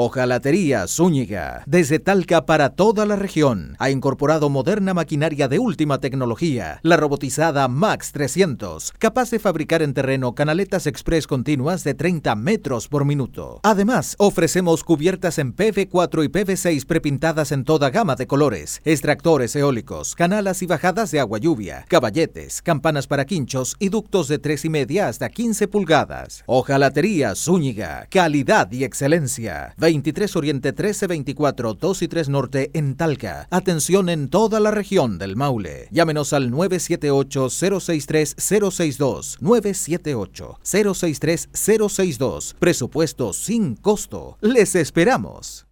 Ojalatería Zúñiga, desde Talca para toda la región, ha incorporado moderna maquinaria de última tecnología, la robotizada Max 300, capaz de fabricar en terreno canaletas express continuas de 30 metros por minuto. Además, ofrecemos cubiertas en PV4 y PV6 prepintadas en toda gama de colores, extractores eólicos, canalas y bajadas de agua lluvia, caballetes, campanas para quinchos y ductos de 3 y hasta 15 pulgadas. Ojalatería Zúñiga, calidad y excelencia. 23 Oriente 1324, 2 y 3 Norte en Talca. Atención en toda la región del Maule. Llámenos al 978-063-062. 978-063-062. Presupuesto sin costo. Les esperamos.